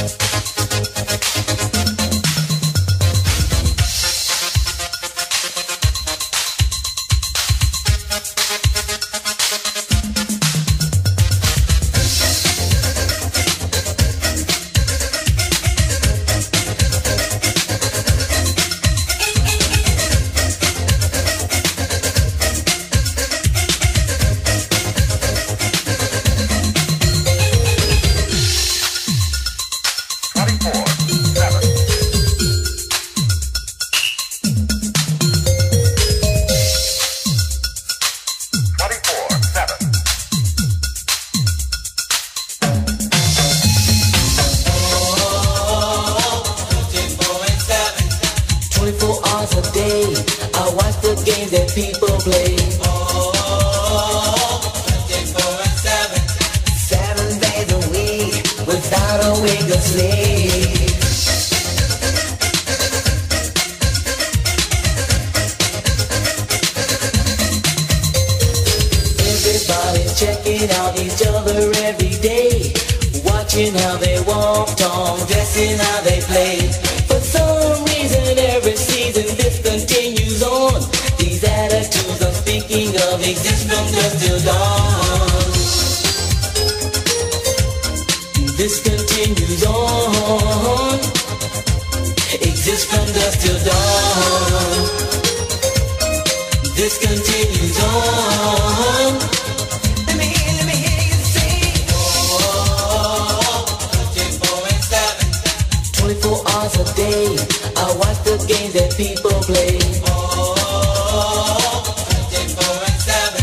フフフフフ。That people play. Oh, 24 and 7. Seven days a week without a wink of sleep. Everybody checking out each other every day. Watching how they walk, talk, dressing how they play. Season this continues on. These attitudes I'm speaking of exist from dusk till dawn. This continues on. Exists from dusk till dawn. This continues on. Games that people play. 24 and 7.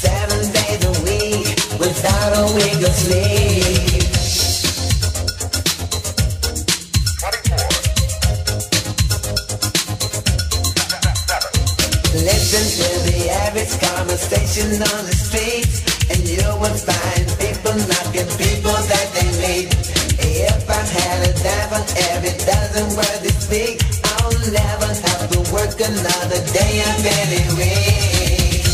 Seven days a week, without a wink of sleep. Listen to the average conversation on the streets, and you will find people knocking people that they meet. If I had a dime for every dozen words they speak, never have to work another day any week.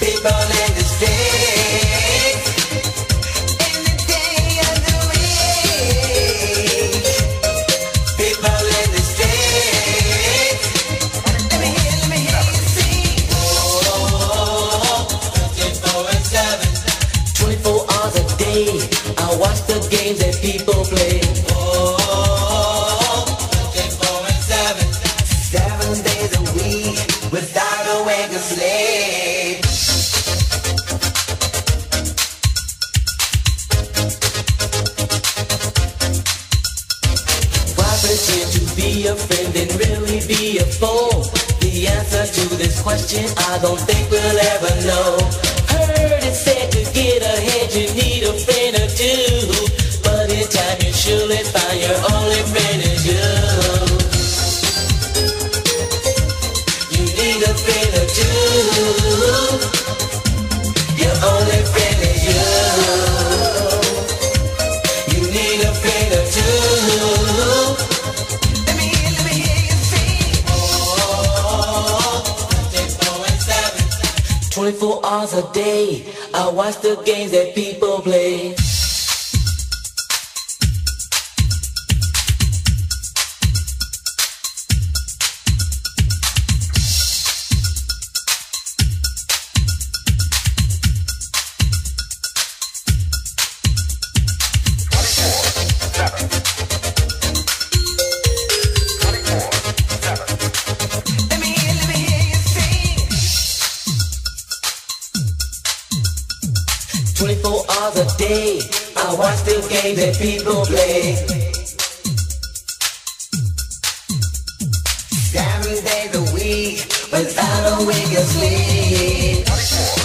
People in the streets, any day of the week. People in the streets. Let me hear, let me hear you sing. Oh, 24 and 7. 24 hours a day, I watch the games that people play. Question I don't think we'll ever know. A day, I watch the games that people play. Hours I watch the games that people play. Seven days a week, without a wink of sleep.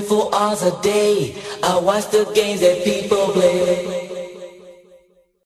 24 hours a day. I watch the games that people play.